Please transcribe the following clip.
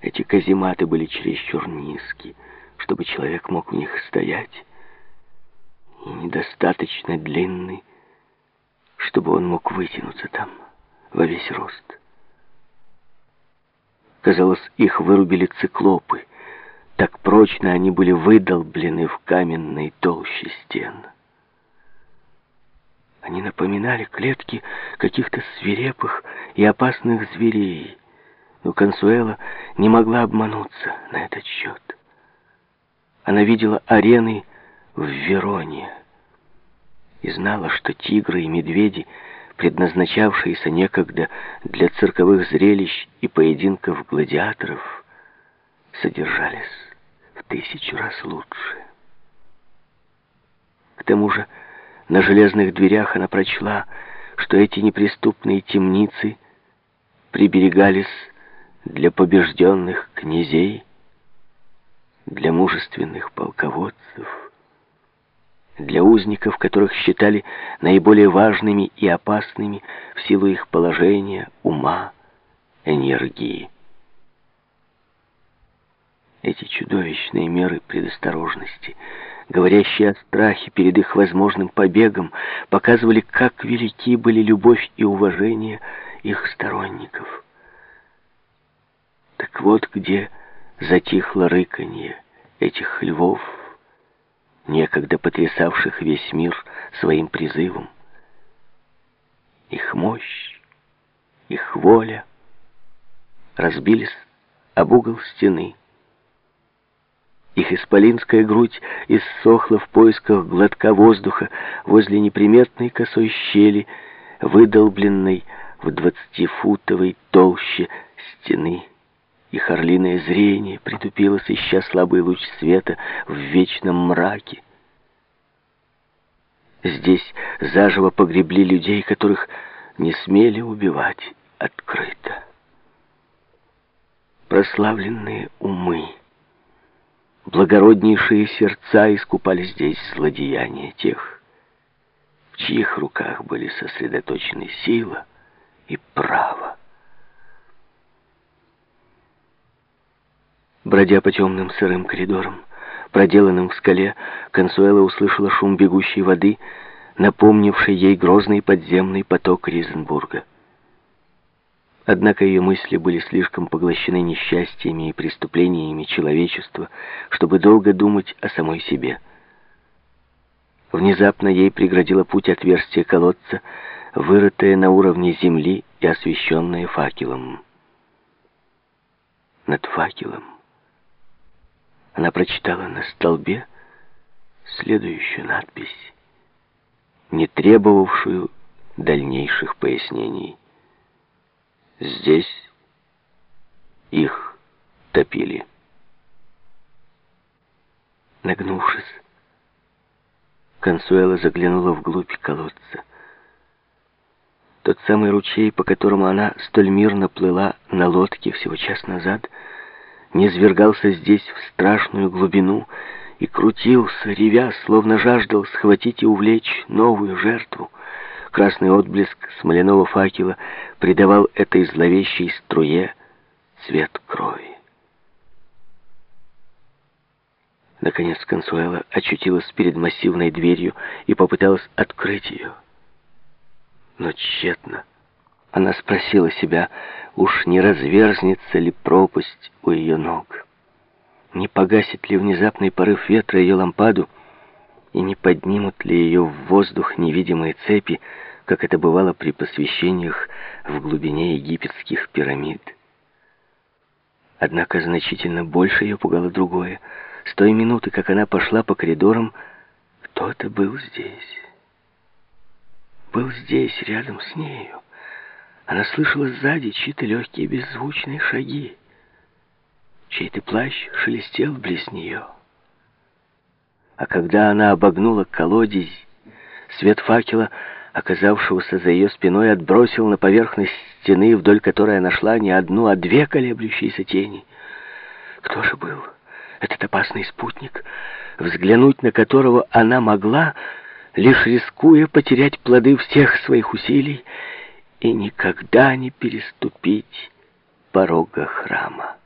Эти казематы были чересчур низки, чтобы человек мог в них стоять, и недостаточно длинны, чтобы он мог вытянуться там во весь рост. Казалось, их вырубили циклопы. Так прочно они были выдолблены в каменной толще стен. Они напоминали клетки каких-то свирепых и опасных зверей, но Консуэла не могла обмануться на этот счет. Она видела арены в Вероне и знала, что тигры и медведи — предназначавшиеся некогда для цирковых зрелищ и поединков гладиаторов, содержались в тысячу раз лучше. К тому же на железных дверях она прочла, что эти неприступные темницы приберегались для побежденных князей, для мужественных полководцев, для узников, которых считали наиболее важными и опасными в силу их положения, ума, энергии. Эти чудовищные меры предосторожности, говорящие о страхе перед их возможным побегом, показывали, как велики были любовь и уважение их сторонников. Так вот где затихло рыканье этих львов, некогда потрясавших весь мир своим призывом. Их мощь, их воля разбились об угол стены. Их исполинская грудь иссохла в поисках глотка воздуха возле неприметной косой щели, выдолбленной в двадцатифутовой толще стены. Их орлиное зрение притупилось, ища слабый луч света в вечном мраке. Здесь заживо погребли людей, которых не смели убивать открыто. Прославленные умы, благороднейшие сердца искупали здесь злодеяния тех, в чьих руках были сосредоточены сила и право. Бродя по темным сырым коридорам, проделанным в скале, Консуэла услышала шум бегущей воды, напомнивший ей грозный подземный поток Ризенбурга. Однако ее мысли были слишком поглощены несчастьями и преступлениями человечества, чтобы долго думать о самой себе. Внезапно ей преградило путь отверстие колодца, вырытое на уровне земли и освещенное факелом. Над факелом она прочитала на столбе следующую надпись, не требовавшую дальнейших пояснений. Здесь их топили. Нагнувшись, Консуэла заглянула вглубь колодца. Тот самый ручей, по которому она столь мирно плыла на лодке всего час назад, — низвергался здесь в страшную глубину и крутился, ревя, словно жаждал схватить и увлечь новую жертву. Красный отблеск смоляного факела придавал этой зловещей струе цвет крови. Наконец Консуэла очутилась перед массивной дверью и попыталась открыть ее. Но тщетно. Она спросила себя, уж не разверзнется ли пропасть у ее ног. Не погасит ли внезапный порыв ветра ее лампаду, и не поднимут ли ее в воздух невидимые цепи, как это бывало при посвящениях в глубине египетских пирамид. Однако значительно больше ее пугало другое. С той минуты, как она пошла по коридорам, кто-то был здесь. Был здесь, рядом с нею. Она слышала сзади чьи-то легкие беззвучные шаги. Чей-то плащ шелестел близ нее. А когда она обогнула колодезь, свет факела, оказавшегося за ее спиной, отбросил на поверхность стены, вдоль которой она шла не одну, а две колеблющиеся тени. Кто же был этот опасный спутник, взглянуть на которого она могла, лишь рискуя потерять плоды всех своих усилий и никогда не переступить порога храма.